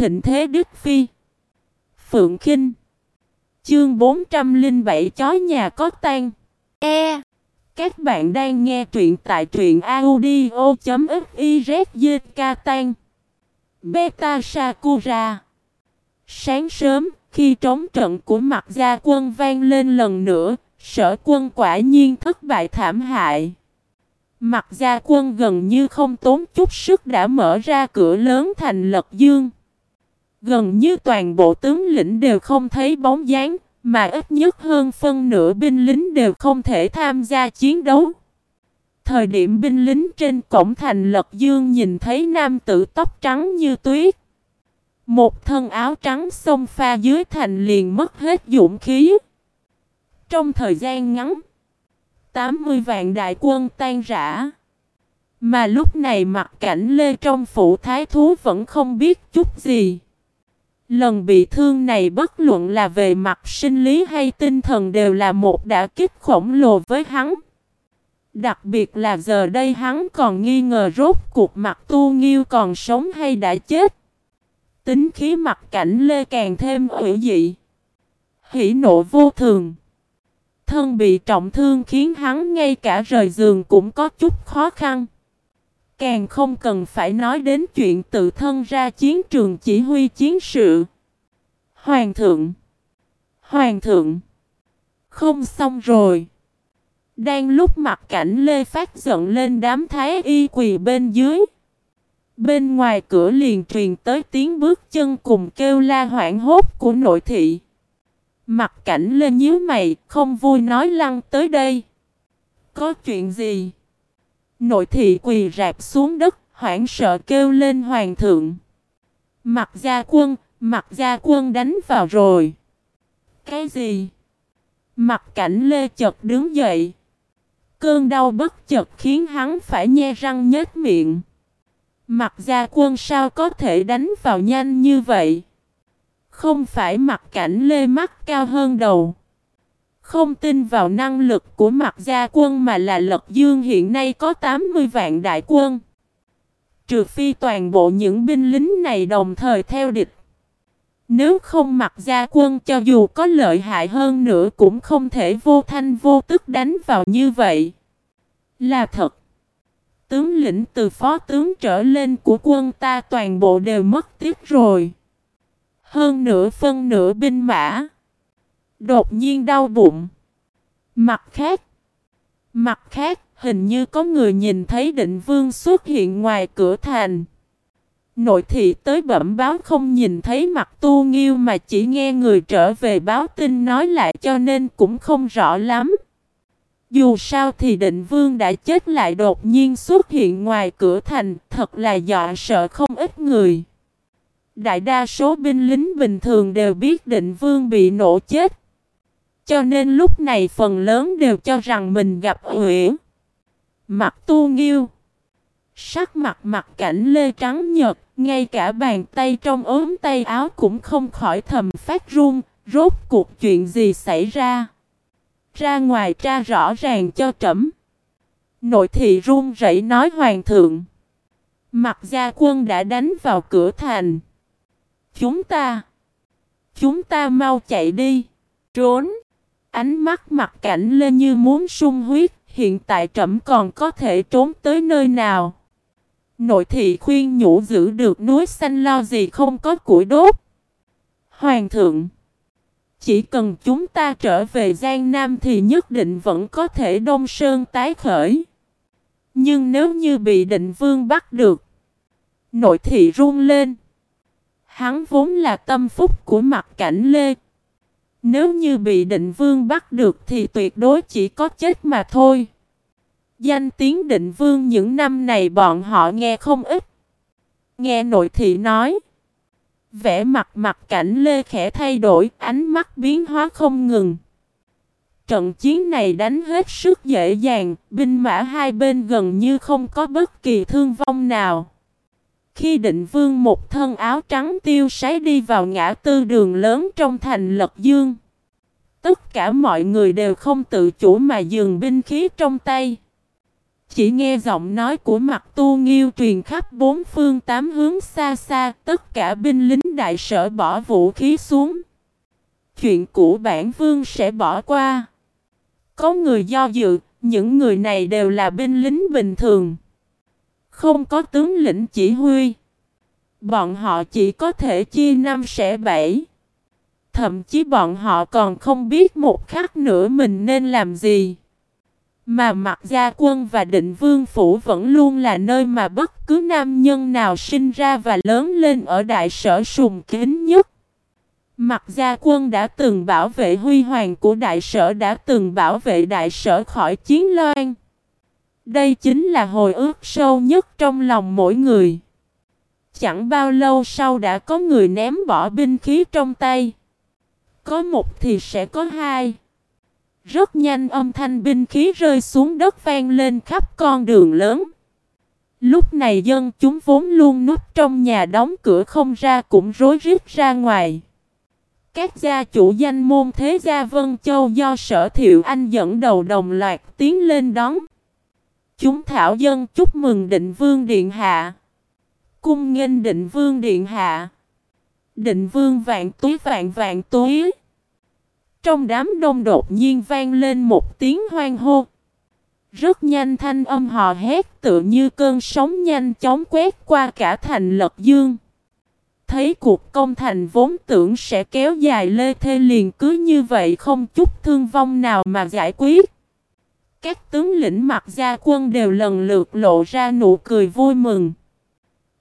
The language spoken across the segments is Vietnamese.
thịnh thế Đức Phi. Phượng Kinh. Chương 407 Chó nhà có tan E. Các bạn đang nghe truyện tại truyện audio.xyzk tan Beta Sakura. Sáng sớm, khi trống trận của mặt gia quân vang lên lần nữa, sở quân quả nhiên thất bại thảm hại. Mặt gia quân gần như không tốn chút sức đã mở ra cửa lớn thành lật dương. Gần như toàn bộ tướng lĩnh đều không thấy bóng dáng, mà ít nhất hơn phân nửa binh lính đều không thể tham gia chiến đấu. Thời điểm binh lính trên cổng thành lật dương nhìn thấy nam tử tóc trắng như tuyết. Một thân áo trắng xông pha dưới thành liền mất hết dũng khí. Trong thời gian ngắn, 80 vạn đại quân tan rã. Mà lúc này mặt cảnh lê trong phủ thái thú vẫn không biết chút gì. Lần bị thương này bất luận là về mặt sinh lý hay tinh thần đều là một đả kích khổng lồ với hắn. Đặc biệt là giờ đây hắn còn nghi ngờ rốt cuộc mặt tu nghiêu còn sống hay đã chết. Tính khí mặt cảnh lê càng thêm ủy dị. Hỉ nộ vô thường. Thân bị trọng thương khiến hắn ngay cả rời giường cũng có chút khó khăn. Càng không cần phải nói đến chuyện tự thân ra chiến trường chỉ huy chiến sự. Hoàng thượng! Hoàng thượng! Không xong rồi. Đang lúc mặt cảnh Lê Phát giận lên đám thái y quỳ bên dưới. Bên ngoài cửa liền truyền tới tiếng bước chân cùng kêu la hoảng hốt của nội thị. Mặt cảnh lên nhíu mày, không vui nói lăng tới đây. Có chuyện gì? Nội thị quỳ rạp xuống đất, hoảng sợ kêu lên hoàng thượng. Mặt gia quân, mặt gia quân đánh vào rồi. Cái gì? Mặt cảnh lê chật đứng dậy. Cơn đau bất chợt khiến hắn phải nhe răng nhếch miệng. Mặt gia quân sao có thể đánh vào nhanh như vậy? Không phải mặt cảnh lê mắt cao hơn đầu. Không tin vào năng lực của mặt gia quân mà là lật dương hiện nay có 80 vạn đại quân. Trừ phi toàn bộ những binh lính này đồng thời theo địch. Nếu không mặc gia quân cho dù có lợi hại hơn nữa cũng không thể vô thanh vô tức đánh vào như vậy. Là thật. Tướng lĩnh từ phó tướng trở lên của quân ta toàn bộ đều mất tiếc rồi. Hơn nửa phân nửa binh mã. Đột nhiên đau bụng. Mặt khác. Mặt khác, hình như có người nhìn thấy định vương xuất hiện ngoài cửa thành. Nội thị tới bẩm báo không nhìn thấy mặt tu nghiêu mà chỉ nghe người trở về báo tin nói lại cho nên cũng không rõ lắm. Dù sao thì định vương đã chết lại đột nhiên xuất hiện ngoài cửa thành, thật là dọa sợ không ít người. Đại đa số binh lính bình thường đều biết định vương bị nổ chết. Cho nên lúc này phần lớn đều cho rằng mình gặp uyển. Mặt tu nghiêu. Sắc mặt mặt cảnh lê trắng nhật, ngay cả bàn tay trong ốm tay áo cũng không khỏi thầm phát run, rốt cuộc chuyện gì xảy ra. Ra ngoài tra rõ ràng cho trẫm. Nội thị run rẩy nói hoàng thượng. Mặt gia quân đã đánh vào cửa thành. Chúng ta. Chúng ta mau chạy đi. Trốn. Ánh mắt mặt cảnh lên như muốn sung huyết. Hiện tại trẫm còn có thể trốn tới nơi nào. Nội thị khuyên nhủ giữ được núi xanh lo gì không có củi đốt. Hoàng thượng. Chỉ cần chúng ta trở về Giang Nam thì nhất định vẫn có thể đông sơn tái khởi. Nhưng nếu như bị định vương bắt được, nội thị run lên. Hắn vốn là tâm phúc của mặt cảnh Lê. Nếu như bị định vương bắt được thì tuyệt đối chỉ có chết mà thôi. Danh tiếng định vương những năm này bọn họ nghe không ít. Nghe nội thị nói. Vẽ mặt mặt cảnh lê khẽ thay đổi, ánh mắt biến hóa không ngừng. Trận chiến này đánh hết sức dễ dàng, binh mã hai bên gần như không có bất kỳ thương vong nào. Khi định vương một thân áo trắng tiêu sái đi vào ngã tư đường lớn trong thành Lật Dương. Tất cả mọi người đều không tự chủ mà dừng binh khí trong tay. Chỉ nghe giọng nói của mặt tu nghiêu truyền khắp bốn phương tám hướng xa xa, tất cả binh lính đại sở bỏ vũ khí xuống. Chuyện cũ bản vương sẽ bỏ qua. Có người do dự, những người này đều là binh lính bình thường. Không có tướng lĩnh chỉ huy. Bọn họ chỉ có thể chia năm sẽ bảy. Thậm chí bọn họ còn không biết một khắc nữa mình nên làm gì. Mà mặt gia quân và định vương phủ vẫn luôn là nơi mà bất cứ nam nhân nào sinh ra và lớn lên ở đại sở sùng kính nhất. Mặt gia quân đã từng bảo vệ huy hoàng của đại sở, đã từng bảo vệ đại sở khỏi chiến loan. Đây chính là hồi ước sâu nhất trong lòng mỗi người. Chẳng bao lâu sau đã có người ném bỏ binh khí trong tay. Có một thì sẽ có hai. Rất nhanh âm thanh binh khí rơi xuống đất vang lên khắp con đường lớn. Lúc này dân chúng vốn luôn núp trong nhà đóng cửa không ra cũng rối rít ra ngoài. Các gia chủ danh môn thế gia Vân Châu do sở thiệu anh dẫn đầu đồng loạt tiến lên đón. Chúng thảo dân chúc mừng định vương điện hạ. Cung nghênh định vương điện hạ. Định vương vạn túi vạn vạn túi. Trong đám đông đột nhiên vang lên một tiếng hoang hô. Rất nhanh thanh âm hò hét tự như cơn sóng nhanh chóng quét qua cả thành lật dương. Thấy cuộc công thành vốn tưởng sẽ kéo dài lê thê liền cứ như vậy không chút thương vong nào mà giải quyết. Các tướng lĩnh mặc gia quân đều lần lượt lộ ra nụ cười vui mừng.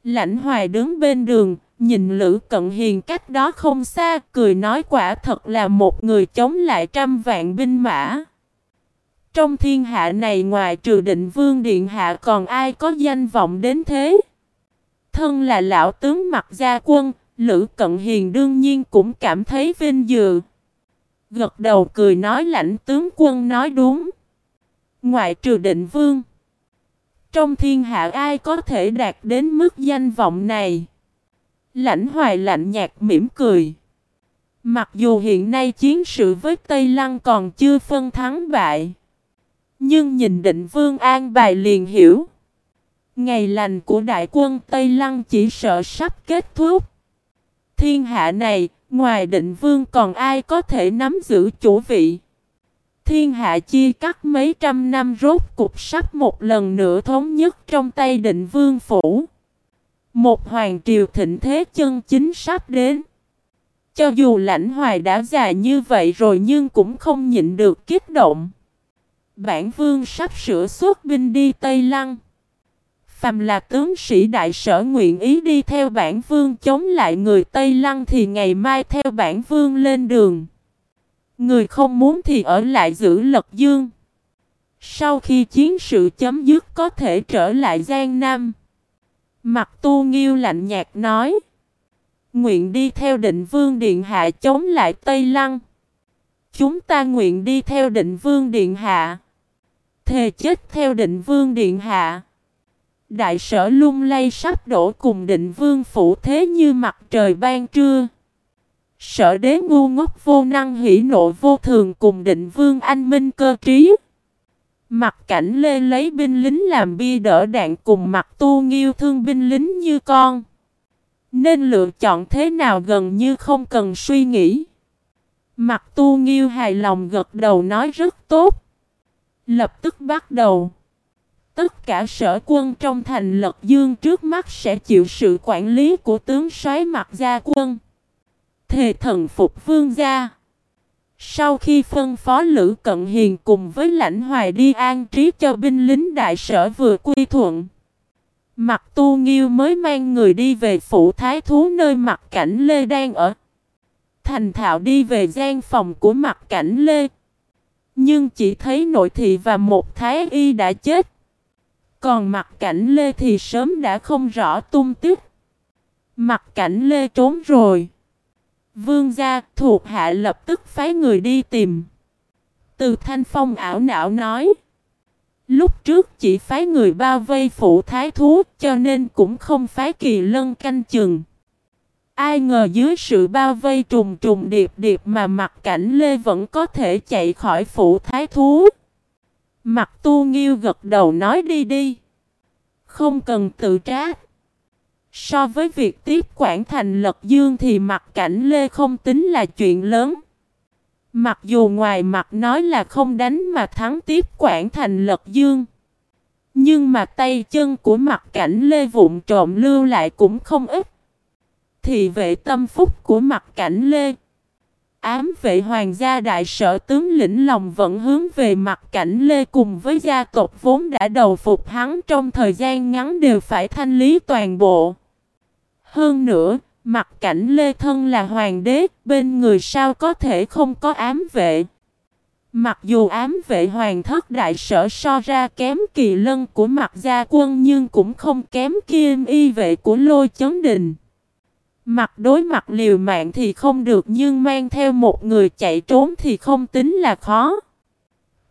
Lãnh hoài đứng bên đường, nhìn Lữ Cận Hiền cách đó không xa, cười nói quả thật là một người chống lại trăm vạn binh mã. Trong thiên hạ này ngoài trừ định vương điện hạ còn ai có danh vọng đến thế? Thân là lão tướng mặt gia quân, Lữ Cận Hiền đương nhiên cũng cảm thấy vinh dự. Gật đầu cười nói lãnh tướng quân nói đúng. Ngoại trừ định vương. Trong thiên hạ ai có thể đạt đến mức danh vọng này? Lãnh hoài lạnh nhạt mỉm cười. Mặc dù hiện nay chiến sự với Tây Lăng còn chưa phân thắng bại. Nhưng nhìn định vương an bài liền hiểu. Ngày lành của đại quân Tây Lăng chỉ sợ sắp kết thúc. Thiên hạ này, ngoài định vương còn ai có thể nắm giữ chủ vị. Thiên hạ chia cắt mấy trăm năm rốt cục sắp một lần nữa thống nhất trong tay định vương phủ. Một hoàng triều thịnh thế chân chính sắp đến. Cho dù lãnh hoài đã già như vậy rồi nhưng cũng không nhịn được kích động. Bản vương sắp sửa xuất binh đi Tây Lăng. Phàm là tướng sĩ đại sở nguyện ý đi theo bản vương chống lại người Tây Lăng thì ngày mai theo bản vương lên đường. Người không muốn thì ở lại giữ lật dương. Sau khi chiến sự chấm dứt có thể trở lại Giang Nam. Mặt tu nghiêu lạnh nhạt nói. Nguyện đi theo định vương điện hạ chống lại Tây Lăng. Chúng ta nguyện đi theo định vương điện hạ. Thề chết theo định vương điện hạ. Đại sở lung lay sắp đổ cùng định vương phủ thế như mặt trời ban trưa. Sở đế ngu ngốc vô năng hỉ nộ vô thường cùng định vương anh minh cơ trí. Mặt cảnh lê lấy binh lính làm bia đỡ đạn cùng mặt tu nghiêu thương binh lính như con. Nên lựa chọn thế nào gần như không cần suy nghĩ. Mặt tu nghiêu hài lòng gật đầu nói rất tốt. Lập tức bắt đầu. Tất cả sở quân trong thành lật dương trước mắt sẽ chịu sự quản lý của tướng soái mặt gia quân. Thề thần phục vương gia. Sau khi phân phó Lữ Cận Hiền cùng với lãnh hoài đi an trí cho binh lính đại sở vừa quy thuận. Mặt tu nghiêu mới mang người đi về phủ thái thú nơi mặt cảnh Lê đang ở. Thành thạo đi về gian phòng của mặt cảnh Lê. Nhưng chỉ thấy nội thị và một thái y đã chết. Còn mặt cảnh Lê thì sớm đã không rõ tung tích. Mặt cảnh Lê trốn rồi. Vương gia thuộc hạ lập tức phái người đi tìm. Từ thanh phong ảo não nói. Lúc trước chỉ phái người bao vây phụ thái thú, cho nên cũng không phái kỳ lân canh chừng. Ai ngờ dưới sự bao vây trùng trùng điệp điệp mà mặt cảnh Lê vẫn có thể chạy khỏi phụ thái thú. Mặt tu nghiêu gật đầu nói, đi đi. Không cần tự trách. So với việc tiếp quản thành lật dương thì mặt cảnh Lê không tính là chuyện lớn. Mặc dù ngoài mặt nói là không đánh mà thắng tiếp quản thành lật dương. Nhưng mà tay chân của mặt cảnh Lê vụn trộm lưu lại cũng không ít. Thì vệ tâm phúc của mặt cảnh Lê. Ám vệ hoàng gia đại sở tướng lĩnh lòng vẫn hướng về mặt cảnh Lê cùng với gia tộc vốn đã đầu phục hắn trong thời gian ngắn đều phải thanh lý toàn bộ. Hơn nữa, mặt cảnh Lê Thân là hoàng đế, bên người sao có thể không có ám vệ. Mặc dù ám vệ hoàng thất đại sở so ra kém kỳ lân của mặt gia quân nhưng cũng không kém kim y vệ của lôi chấn đình. Mặt đối mặt liều mạng thì không được nhưng mang theo một người chạy trốn thì không tính là khó.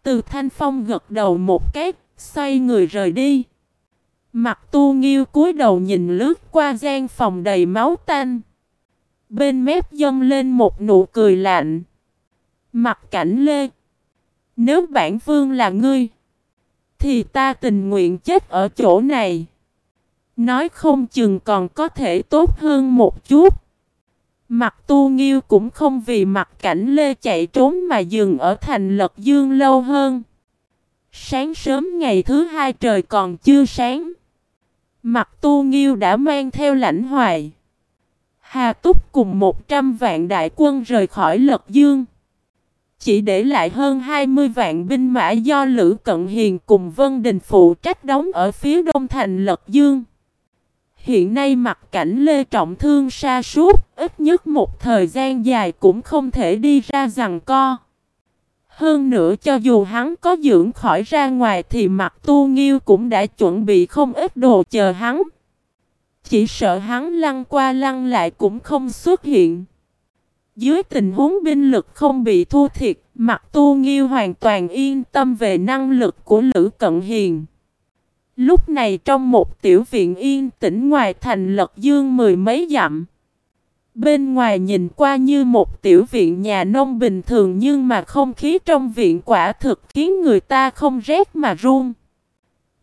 Từ thanh phong gật đầu một cái, xoay người rời đi. Mặt tu nghiêu cúi đầu nhìn lướt qua gian phòng đầy máu tanh. Bên mép dâng lên một nụ cười lạnh. Mặt cảnh lê. Nếu bản vương là ngươi, thì ta tình nguyện chết ở chỗ này. Nói không chừng còn có thể tốt hơn một chút. Mặt tu nghiêu cũng không vì mặt cảnh lê chạy trốn mà dừng ở thành lật dương lâu hơn. Sáng sớm ngày thứ hai trời còn chưa sáng. Mặt tu nghiêu đã mang theo lãnh hoài. Hà Túc cùng 100 vạn đại quân rời khỏi lật dương. Chỉ để lại hơn 20 vạn binh mã do Lữ Cận Hiền cùng Vân Đình phụ trách đóng ở phía đông thành lật dương. Hiện nay mặt cảnh Lê Trọng Thương sa sút, ít nhất một thời gian dài cũng không thể đi ra rằng co. Hơn nữa cho dù hắn có dưỡng khỏi ra ngoài thì mặt tu nghiêu cũng đã chuẩn bị không ít đồ chờ hắn. Chỉ sợ hắn lăn qua lăn lại cũng không xuất hiện. Dưới tình huống binh lực không bị thua thiệt, mặt tu nghiêu hoàn toàn yên tâm về năng lực của Lữ Cận Hiền. Lúc này trong một tiểu viện yên tĩnh ngoài thành lật dương mười mấy dặm. Bên ngoài nhìn qua như một tiểu viện nhà nông bình thường nhưng mà không khí trong viện quả thực khiến người ta không rét mà run.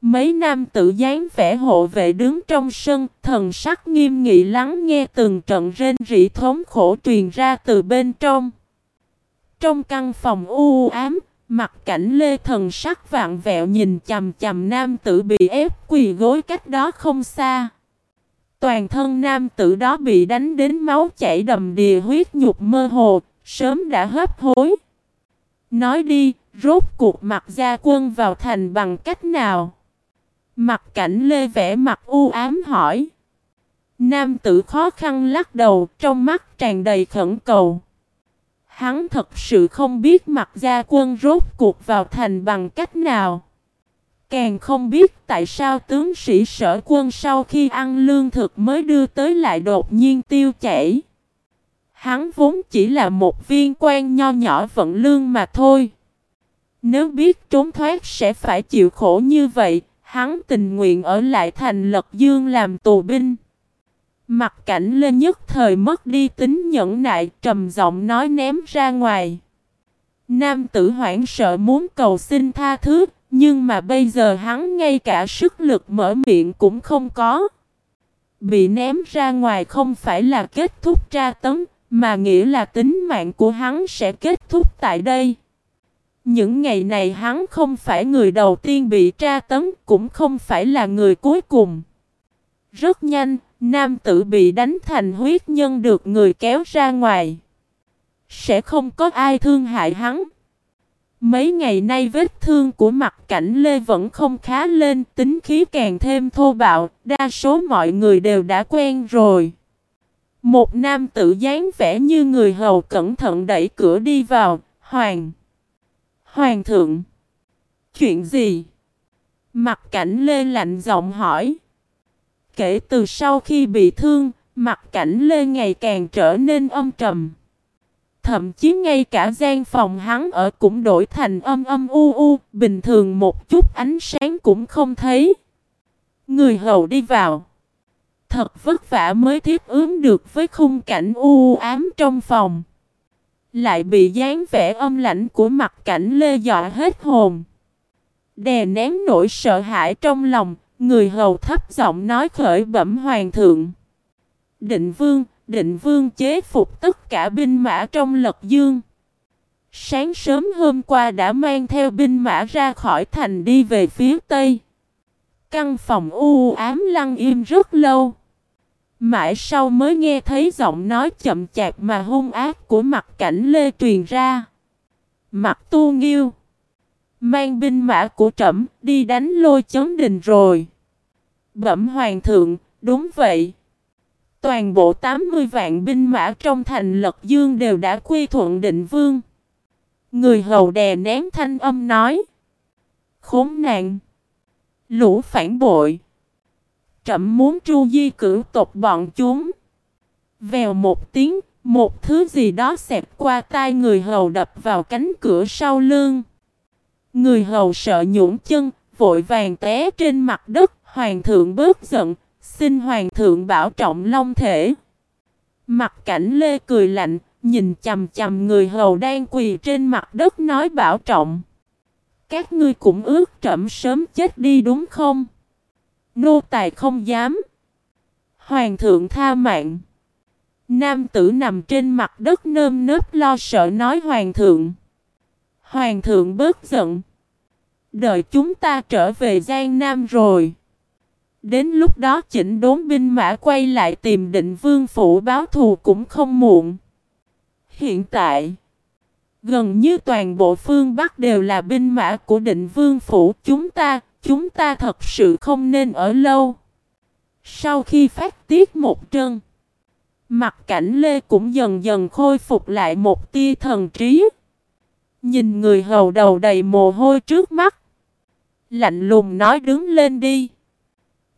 Mấy nam tử dáng vẻ hộ vệ đứng trong sân, thần sắc nghiêm nghị lắng nghe từng trận rên rỉ thống khổ truyền ra từ bên trong. Trong căn phòng u ám, mặt cảnh lê thần sắc vạn vẹo nhìn chầm chầm nam tử bị ép quỳ gối cách đó không xa. Toàn thân nam tử đó bị đánh đến máu chảy đầm đìa huyết nhục mơ hồ, sớm đã hấp hối. Nói đi, rốt cuộc mặt gia quân vào thành bằng cách nào? Mặt cảnh lê vẽ mặt u ám hỏi. Nam tử khó khăn lắc đầu, trong mắt tràn đầy khẩn cầu. Hắn thật sự không biết mặt gia quân rốt cuộc vào thành bằng cách nào. Càng không biết tại sao tướng sĩ sở quân sau khi ăn lương thực mới đưa tới lại đột nhiên tiêu chảy. Hắn vốn chỉ là một viên quan nho nhỏ vận lương mà thôi. Nếu biết trốn thoát sẽ phải chịu khổ như vậy, hắn tình nguyện ở lại thành lật dương làm tù binh. Mặt cảnh lên nhất thời mất đi tính nhẫn nại trầm giọng nói ném ra ngoài. Nam tử hoảng sợ muốn cầu xin tha thứ, nhưng mà bây giờ hắn ngay cả sức lực mở miệng cũng không có. Bị ném ra ngoài không phải là kết thúc tra tấn, mà nghĩa là tính mạng của hắn sẽ kết thúc tại đây. Những ngày này hắn không phải người đầu tiên bị tra tấn, cũng không phải là người cuối cùng. Rất nhanh, nam tử bị đánh thành huyết nhân được người kéo ra ngoài. Sẽ không có ai thương hại hắn. Mấy ngày nay vết thương của mặt cảnh Lê vẫn không khá lên, tính khí càng thêm thô bạo, đa số mọi người đều đã quen rồi. Một nam tử dáng vẻ như người hầu cẩn thận đẩy cửa đi vào, Hoàng. Hoàng thượng. Chuyện gì? Mặt cảnh Lê lạnh giọng hỏi. Kể từ sau khi bị thương, mặt cảnh Lê ngày càng trở nên âm trầm. Thậm chí ngay cả gian phòng hắn ở cũng đổi thành âm âm u u, bình thường một chút ánh sáng cũng không thấy. Người hầu đi vào. Thật vất vả mới thiết ứng được với khung cảnh u ám trong phòng. Lại bị dáng vẻ âm lạnh của mặt cảnh lê dọa hết hồn. Đè nén nỗi sợ hãi trong lòng, Người hầu thấp giọng nói khởi bẩm hoàng thượng. Định vương, định vương chế phục tất cả binh mã trong lật dương. Sáng sớm hôm qua đã mang theo binh mã ra khỏi thành đi về phía tây. Căn phòng u ám lăng im rất lâu. Mãi sau mới nghe thấy giọng nói chậm chạp mà hung ác của mặt cảnh lê truyền ra. Mặt tu nghiêu. Mang binh mã của trẫm đi đánh lôi chấn đình rồi. Bẩm hoàng thượng, đúng vậy. Toàn bộ 80 vạn binh mã trong thành lật dương đều đã quy thuận định vương. Người hầu đè nén thanh âm nói. Khốn nạn. Lũ phản bội. Trậm muốn tru di cử tộc bọn chúng. Vèo một tiếng, một thứ gì đó xẹp qua tai người hầu đập vào cánh cửa sau lưng. Người hầu sợ nhũn chân, vội vàng té trên mặt đất, hoàng thượng bớt giận, xin hoàng thượng bảo trọng long thể. Mặt cảnh lê cười lạnh, nhìn chầm chầm người hầu đang quỳ trên mặt đất nói bảo trọng. Các ngươi cũng ước trẫm sớm chết đi đúng không? Nô tài không dám. Hoàng thượng tha mạng. Nam tử nằm trên mặt đất nơm nớp lo sợ nói hoàng thượng. Hoàng thượng bớt giận. Đợi chúng ta trở về Giang Nam rồi. Đến lúc đó chỉnh đốn binh mã quay lại tìm định vương phủ báo thù cũng không muộn. Hiện tại, gần như toàn bộ phương Bắc đều là binh mã của định vương phủ chúng ta, chúng ta thật sự không nên ở lâu. Sau khi phát tiết một trân, mặt cảnh Lê cũng dần dần khôi phục lại một tia thần trí. Nhìn người hầu đầu đầy mồ hôi trước mắt. Lạnh lùng nói đứng lên đi.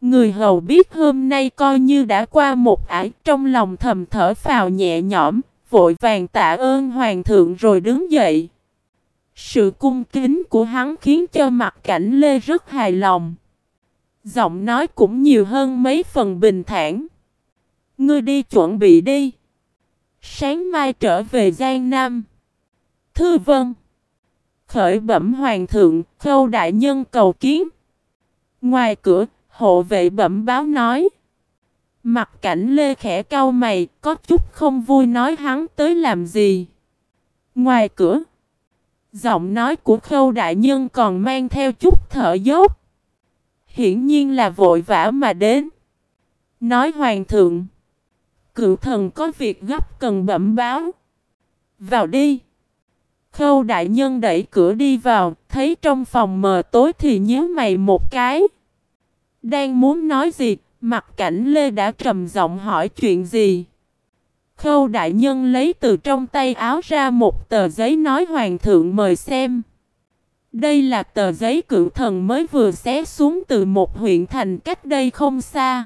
Người hầu biết hôm nay coi như đã qua một ải trong lòng thầm thở phào nhẹ nhõm, vội vàng tạ ơn hoàng thượng rồi đứng dậy. Sự cung kính của hắn khiến cho mặt cảnh Lê rất hài lòng. Giọng nói cũng nhiều hơn mấy phần bình thản. Ngươi đi chuẩn bị đi. Sáng mai trở về Giang Nam. Thư vân. Khởi bẩm hoàng thượng, khâu đại nhân cầu kiến. Ngoài cửa, hộ vệ bẩm báo nói. Mặt cảnh lê khẽ cau mày, có chút không vui nói hắn tới làm gì. Ngoài cửa, giọng nói của khâu đại nhân còn mang theo chút thở dốc. Hiển nhiên là vội vã mà đến. Nói hoàng thượng, cựu thần có việc gấp cần bẩm báo. Vào đi. Khâu đại nhân đẩy cửa đi vào, thấy trong phòng mờ tối thì nhớ mày một cái. Đang muốn nói gì, mặt cảnh Lê đã trầm giọng hỏi chuyện gì. Khâu đại nhân lấy từ trong tay áo ra một tờ giấy nói hoàng thượng mời xem. Đây là tờ giấy cựu thần mới vừa xé xuống từ một huyện thành cách đây không xa.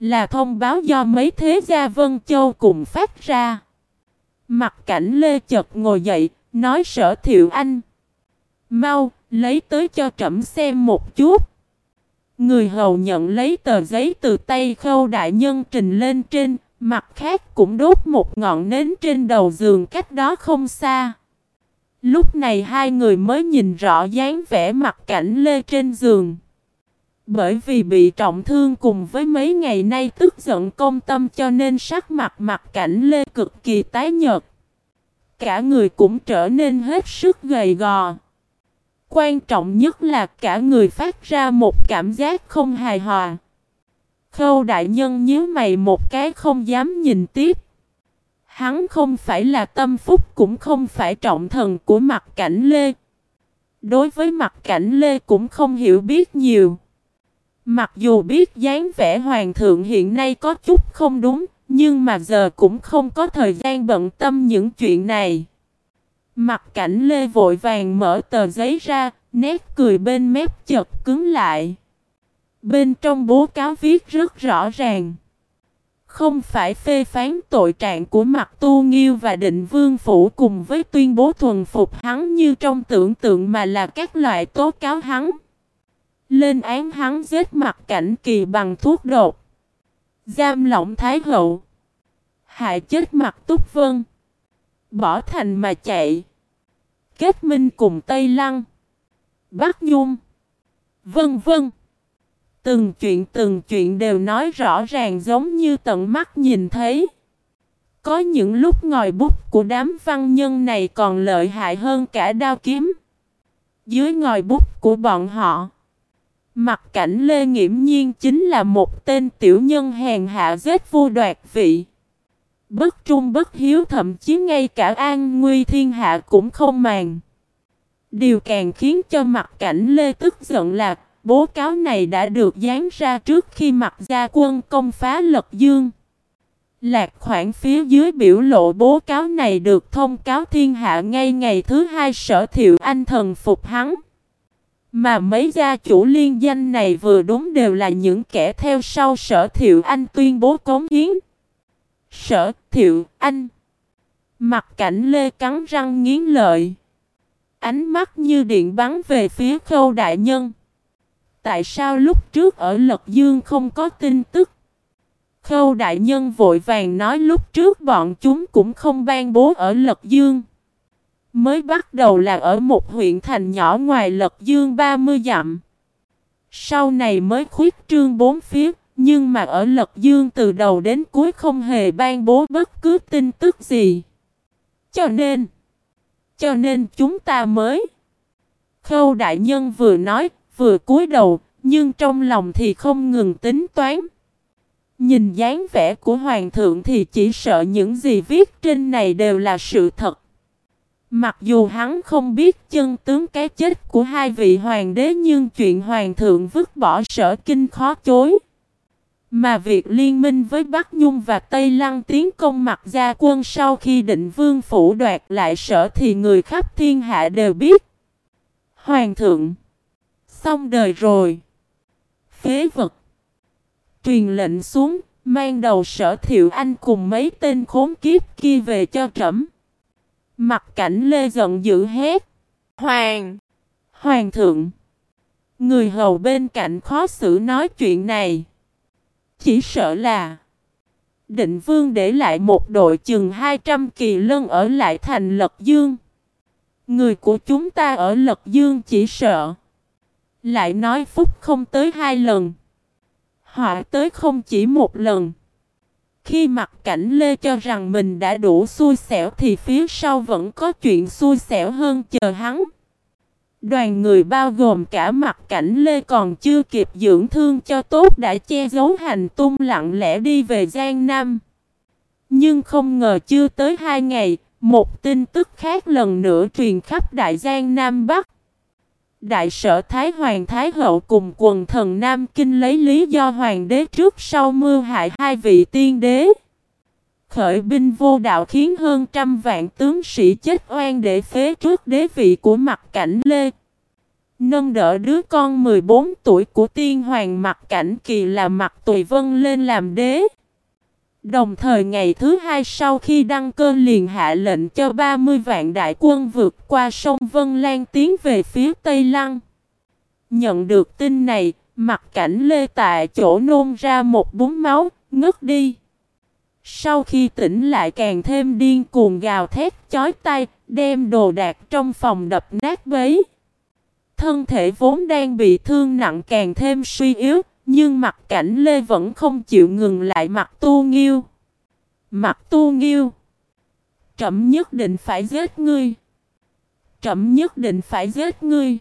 Là thông báo do mấy thế gia Vân Châu cùng phát ra. Mặt cảnh Lê chợt ngồi dậy, nói sở thiệu anh. Mau, lấy tới cho trẫm xem một chút. Người hầu nhận lấy tờ giấy từ tay khâu đại nhân trình lên trên, mặt khác cũng đốt một ngọn nến trên đầu giường cách đó không xa. Lúc này hai người mới nhìn rõ dáng vẻ mặt cảnh lê trên giường. Bởi vì bị trọng thương cùng với mấy ngày nay tức giận công tâm cho nên sắc mặt mặt cảnh lê cực kỳ tái nhợt. Cả người cũng trở nên hết sức gầy gò. Quan trọng nhất là cả người phát ra một cảm giác không hài hòa. Khâu đại nhân nhíu mày một cái không dám nhìn tiếp. Hắn không phải là tâm phúc cũng không phải trọng thần của mặt cảnh Lê. Đối với mặt cảnh Lê cũng không hiểu biết nhiều. Mặc dù biết dáng vẻ hoàng thượng hiện nay có chút không đúng, nhưng mà giờ cũng không có thời gian bận tâm những chuyện này. Mặt cảnh Lê vội vàng mở tờ giấy ra, nét cười bên mép chật cứng lại. Bên trong bố cáo viết rất rõ ràng. Không phải phê phán tội trạng của mặt tu nghiêu và định vương phủ cùng với tuyên bố thuần phục hắn như trong tưởng tượng mà là các loại tố cáo hắn. Lên án hắn giết mặt cảnh kỳ bằng thuốc đột. Giam lỏng thái hậu. Hại chết mặt túc vân. Bỏ thành mà chạy. Kết minh cùng Tây Lăng. Bắc Nhung. Vân vân. Từng chuyện từng chuyện đều nói rõ ràng giống như tận mắt nhìn thấy. Có những lúc ngòi bút của đám văn nhân này còn lợi hại hơn cả đao kiếm. Dưới ngòi bút của bọn họ, mặt cảnh Lê Nghiễm Nhiên chính là một tên tiểu nhân hèn hạ giết vua đoạt vị. Bất trung bất hiếu, thậm chí ngay cả an nguy thiên hạ cũng không màng. Điều càng khiến cho mặt cảnh Lê tức giận là, bố cáo này đã được dán ra trước khi mặt gia quân công phá lật dương. Lạc khoảng phía dưới biểu lộ bố cáo này được thông cáo thiên hạ ngay ngày thứ hai sở thiệu anh thần phục hắn. Mà mấy gia chủ liên danh này vừa đúng đều là những kẻ theo sau sở thiệu anh tuyên bố cống hiến. Sở thiệu anh. Mặt cảnh lê cắn răng nghiến lợi. Ánh mắt như điện bắn về phía khâu đại nhân. Tại sao lúc trước ở Lật Dương không có tin tức? Khâu đại nhân vội vàng nói lúc trước bọn chúng cũng không ban bố ở Lật Dương. Mới bắt đầu là ở một huyện thành nhỏ ngoài Lật Dương 30 dặm. Sau này mới khuyết trương bốn phía, nhưng mà ở Lật Dương từ đầu đến cuối không hề ban bố bất cứ tin tức gì. Cho nên, cho nên chúng ta mới. Khâu đại nhân vừa nói, vừa cúi đầu, nhưng trong lòng thì không ngừng tính toán. Nhìn dáng vẻ của hoàng thượng thì chỉ sợ những gì viết trên này đều là sự thật. Mặc dù hắn không biết chân tướng cái chết của hai vị hoàng đế nhưng chuyện hoàng thượng vứt bỏ sở kinh khó chối. Mà việc liên minh với Bắc Nhung và Tây Lăng tiến công mặt gia quân sau khi định vương phủ đoạt lại sở thì người khắp thiên hạ đều biết. Hoàng thượng Xong đời rồi Phế vật Truyền lệnh xuống, mang đầu sở thiệu anh cùng mấy tên khốn kiếp kia về cho trẫm. Mặt cảnh lê giận dữ hét. Hoàng! Hoàng thượng! Người hầu bên cạnh khó xử nói chuyện này. Chỉ sợ là Định vương để lại một đội chừng 200 kỳ lân ở lại thành Lật Dương. Người của chúng ta ở Lật Dương chỉ sợ. Lại nói phúc không tới hai lần. Họa tới không chỉ một lần. Khi mặt cảnh Lê cho rằng mình đã đủ xui xẻo thì phía sau vẫn có chuyện xui xẻo hơn chờ hắn. Đoàn người bao gồm cả mặt cảnh Lê còn chưa kịp dưỡng thương cho tốt đã che giấu hành tung lặng lẽ đi về Giang Nam. Nhưng không ngờ chưa tới hai ngày, một tin tức khác lần nữa truyền khắp Đại Giang Nam Bắc. Đại sở Thái Hoàng Thái Hậu cùng quần thần Nam Kinh lấy lý do hoàng đế trước sau mưu hại hai vị tiên đế. Khởi binh vô đạo khiến hơn trăm vạn tướng sĩ chết oan để phế trước đế vị của mặt cảnh Lê. Nâng đỡ đứa con 14 tuổi của tiên hoàng mặt cảnh kỳ là mặt tùy vân lên làm đế. Đồng thời ngày thứ hai sau khi đăng cơ liền hạ lệnh cho 30 vạn đại quân vượt qua sông Vân Lan tiến về phía Tây Lăng. Nhận được tin này, mặt cảnh lê tại chỗ nôn ra một bún máu, ngất đi. Sau khi tỉnh lại càng thêm điên cuồng gào thét chói tay, đem đồ đạc trong phòng đập nát bấy. Thân thể vốn đang bị thương nặng càng thêm suy yếu, nhưng mặt cảnh Lê vẫn không chịu ngừng lại mặt tu nghiêu. Mặt tu nghiêu. Trậm nhất định phải giết ngươi. Trậm nhất định phải giết ngươi.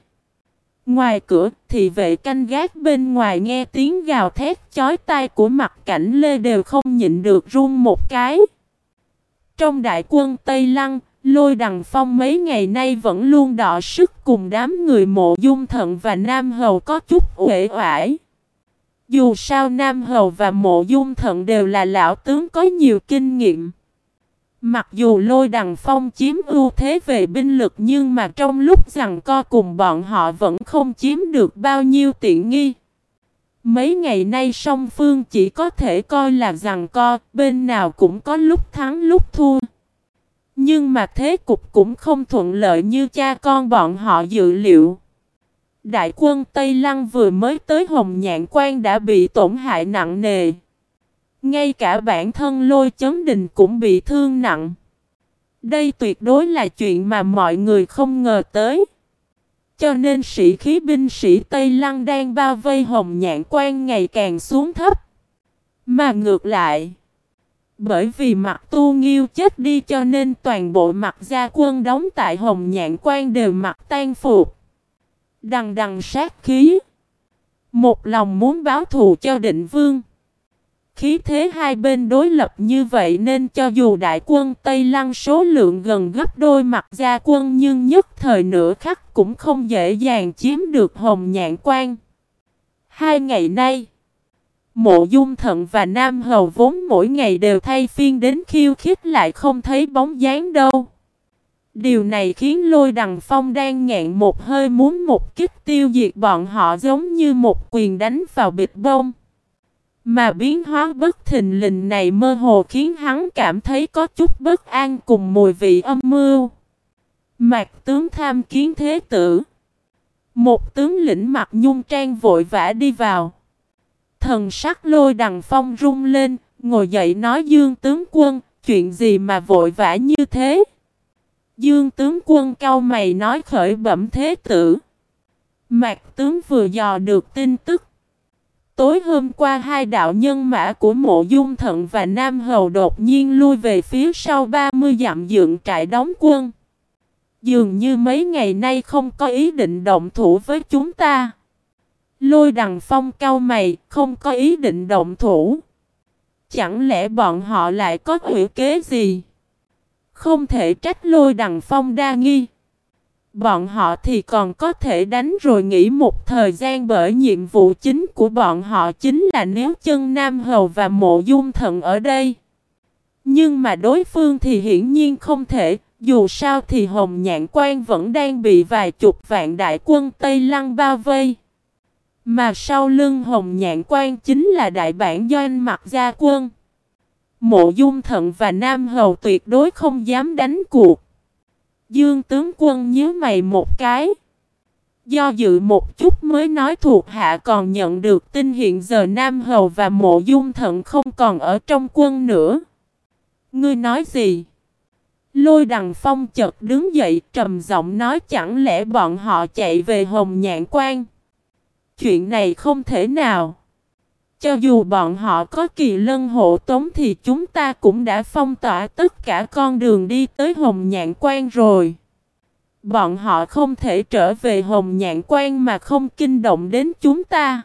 Ngoài cửa thì vệ canh gác bên ngoài nghe tiếng gào thét chói tai của mặt cảnh Lê đều không nhịn được run một cái. Trong đại quân Tây Lăng, lôi đằng phong mấy ngày nay vẫn luôn đọ sức cùng đám người mộ dung thận và Nam Hầu có chút uể oải. Dù sao Nam Hầu và Mộ Dung Thận đều là lão tướng có nhiều kinh nghiệm. Mặc dù lôi đằng phong chiếm ưu thế về binh lực nhưng mà trong lúc rằng co cùng bọn họ vẫn không chiếm được bao nhiêu tiện nghi. Mấy ngày nay song phương chỉ có thể coi là rằng co, bên nào cũng có lúc thắng lúc thua. Nhưng mà thế cục cũng không thuận lợi như cha con bọn họ dự liệu. Đại quân Tây Lăng vừa mới tới Hồng Nhạn Quan đã bị tổn hại nặng nề. Ngay cả bản thân lôi chấn đình cũng bị thương nặng. Đây tuyệt đối là chuyện mà mọi người không ngờ tới. cho nên sĩ khí binh sĩ Tây Lăng đang bao vây hồng nhạn quan ngày càng xuống thấp. Mà ngược lại, bởi vì mặt tu nghiêu chết đi cho nên toàn bộ mặt gia quân đóng tại hồng nhạn quan đều mặt tan phục. Đằng đằng sát khí. Một lòng muốn báo thù cho định vương. Khí thế hai bên đối lập như vậy nên cho dù đại quân Tây Lăng số lượng gần gấp đôi mặt gia quân nhưng nhất thời nửa khắc cũng không dễ dàng chiếm được hồng nhạn quan. Hai ngày nay, Mộ Dung Thận và Nam Hầu vốn mỗi ngày đều thay phiên đến khiêu khích lại không thấy bóng dáng đâu. Điều này khiến lôi đằng phong đang ngẹn một hơi muốn một kích tiêu diệt bọn họ giống như một quyền đánh vào bịch bông. Mà biến hóa bất thình lình này mơ hồ khiến hắn cảm thấy có chút bất an cùng mùi vị âm mưu. Mạc tướng tham kiến thế tử. Một tướng lĩnh mặt nhung trang vội vã đi vào. Thần sắc lôi đằng phong rung lên, ngồi dậy nói dương tướng quân, chuyện gì mà vội vã như thế? Dương tướng quân cau mày nói khởi bẩm thế tử. Mạc tướng vừa dò được tin tức. Tối hôm qua hai đạo nhân mã của mộ dung thận và Nam Hầu đột nhiên lui về phía sau 30 dặm dựng trại đóng quân. Dường như mấy ngày nay không có ý định động thủ với chúng ta. Lôi đằng phong cao mày, không có ý định động thủ. Chẳng lẽ bọn họ lại có hữu kế gì? Không thể trách lôi đằng phong đa nghi. Bọn họ thì còn có thể đánh rồi nghỉ một thời gian bởi nhiệm vụ chính của bọn họ chính là nếu chân Nam Hầu và Mộ Dung Thận ở đây. Nhưng mà đối phương thì hiển nhiên không thể, dù sao thì Hồng Nhạn Quan vẫn đang bị vài chục vạn đại quân Tây Lăng bao vây. Mà sau lưng Hồng Nhạn Quan chính là đại bản doanh mặt gia quân. Mộ Dung Thận và Nam Hầu tuyệt đối không dám đánh cuộc. Dương tướng quân nhớ mày một cái. Do dự một chút mới nói thuộc hạ còn nhận được tin hiện giờ Nam Hầu và Mộ Dung Thận không còn ở trong quân nữa. Ngươi nói gì? Lôi đằng phong chợt đứng dậy, trầm giọng nói chẳng lẽ bọn họ chạy về Hồng Nhạn Quan. Chuyện này không thể nào. Cho dù bọn họ có kỳ lân hộ tống thì chúng ta cũng đã phong tỏa tất cả con đường đi tới Hồng Nhạn Quan rồi. Bọn họ không thể trở về Hồng Nhạn Quan mà không kinh động đến chúng ta.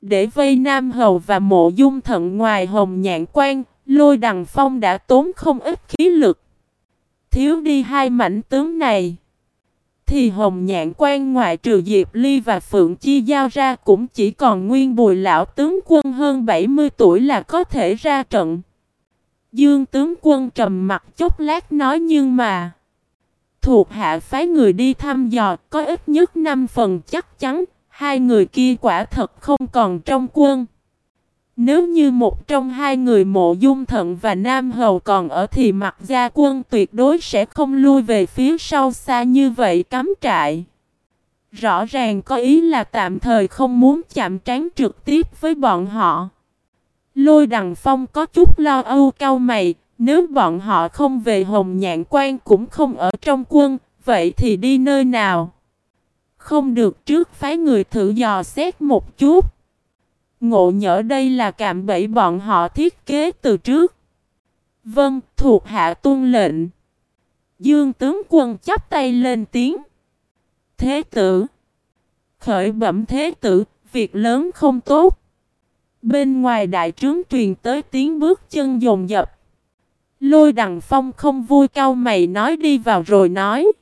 Để vây Nam Hầu và mộ dung thận ngoài Hồng Nhạn Quan, lôi đằng phong đã tốn không ít khí lực. Thiếu đi hai mảnh tướng này thì Hồng Nhạn quan ngoại trừ Diệp Ly và Phượng Chi giao ra cũng chỉ còn nguyên bùi lão tướng quân hơn 70 tuổi là có thể ra trận. Dương tướng quân trầm mặt chốc lát nói nhưng mà Thuộc hạ phái người đi thăm dò, có ít nhất 5 phần chắc chắn, Hai người kia quả thật không còn trong quân nếu như một trong hai người mộ dung thận và Nam Hầu còn ở thì mặt gia quân tuyệt đối sẽ không lui về phía sau xa như vậy cắm trại. Rõ ràng có ý là tạm thời không muốn chạm trán trực tiếp với bọn họ. Lôi đằng phong có chút lo âu cao mày, nếu bọn họ không về hồng nhạn quan cũng không ở trong quân, vậy thì đi nơi nào? Không được trước phái người thử dò xét một chút. Ngộ nhỡ đây là cạm bẫy bọn họ thiết kế từ trước. Vâng, thuộc hạ tuân lệnh. Dương tướng quân chắp tay lên tiếng. Thế tử. Khởi bẩm thế tử, việc lớn không tốt. Bên ngoài đại trướng truyền tới tiếng bước chân dồn dập. Lôi đằng phong không vui cao mày nói đi vào rồi nói.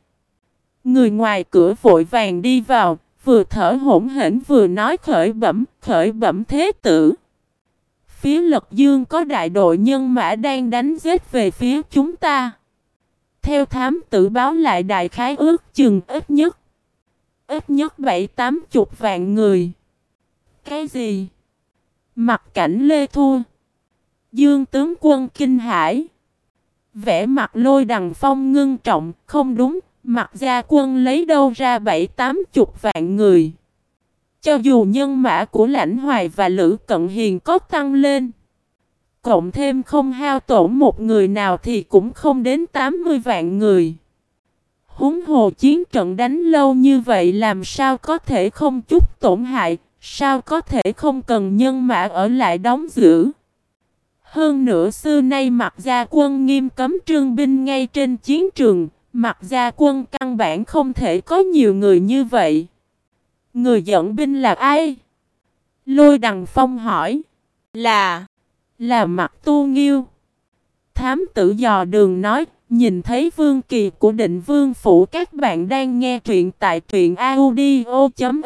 Người ngoài cửa vội vàng đi vào, vừa thở hổn hển vừa nói khởi bẩm, khởi bẩm thế tử. Phía lật dương có đại đội nhân mã đang đánh giết về phía chúng ta. Theo thám tử báo lại đại khái ước chừng ít nhất. Ít nhất bảy tám chục vạn người. Cái gì? Mặt cảnh Lê Thua. Dương tướng quân kinh hải. Vẽ mặt lôi đằng phong ngưng trọng, không đúng, Mặt gia quân lấy đâu ra bảy tám chục vạn người. Cho dù nhân mã của lãnh hoài và lữ cận hiền có tăng lên. Cộng thêm không hao tổn một người nào thì cũng không đến 80 vạn người. Húng hồ chiến trận đánh lâu như vậy làm sao có thể không chút tổn hại, sao có thể không cần nhân mã ở lại đóng giữ. Hơn nữa xưa nay mặt gia quân nghiêm cấm trương binh ngay trên chiến trường, mặt gia quân căn bản không thể có nhiều người như vậy. Người dẫn binh là ai? Lôi đằng phong hỏi. Là, là mặt tu nghiêu. Thám tử dò đường nói, nhìn thấy vương kỳ của định vương phủ các bạn đang nghe truyện tại truyện audio.fif